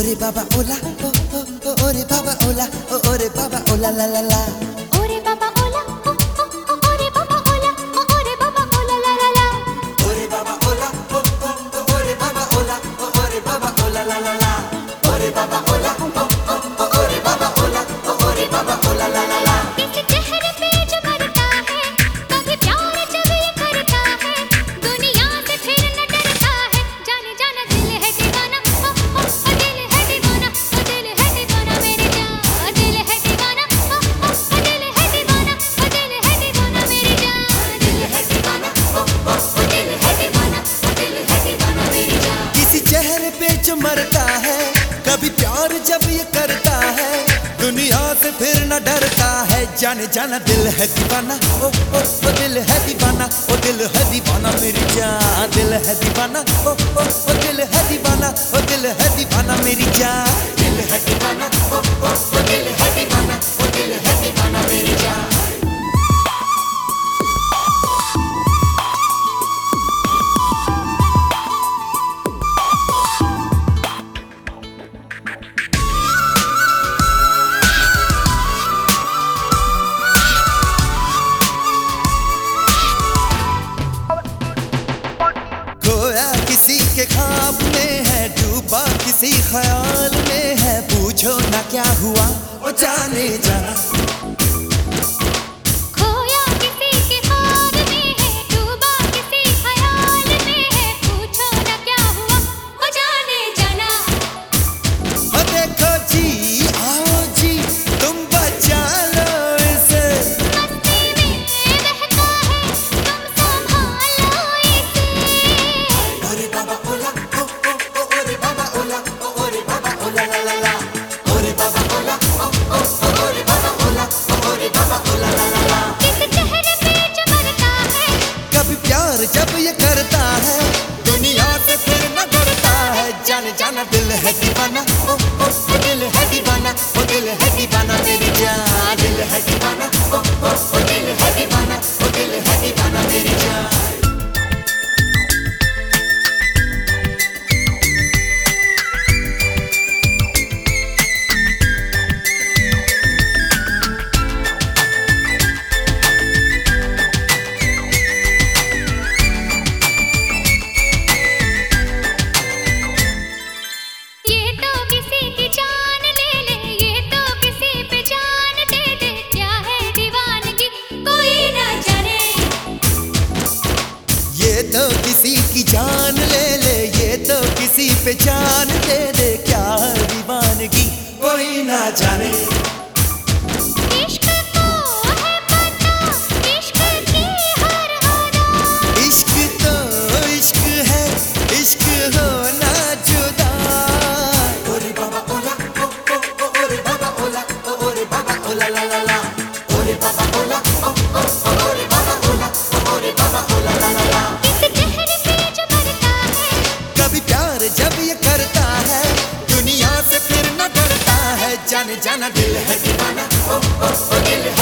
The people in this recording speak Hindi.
ওরে বাবা ওলা ওরে বাবা ওলা ওরে বাবা ওলা লা লা লা। ওরে বাবা ওলা ওরে বাবা ওলা ওরে বাবা ওলা লা লা লা। ওরে বাবা ওলা ওরে বাবা ওলা ওরে বাবা ওলা লা লা লা। जो मरता है, कभी प्यार जब ये करता है, दुनिया से फिर न डरता है। जाने, जाना, दिल है दीवाना, ओ ओ ओ, दिल है दीवाना, ओ, दिल है दीवाना, मेरी जान, दिल है दीवाना, ओ ओ ओ, दिल है दीवाना, ओ, दिल है दीवाना, मेरी जान। हँसी ख्याल में है पूछो ना क्या हुआ ओ जाने जा। जाना दिल है दीवाना ओ, ओ, ओ। ओ, ओ, ओ, ओ, ओ, पहचान दे जाना दिल है दीवाना। ओ ओ ओ दिल है।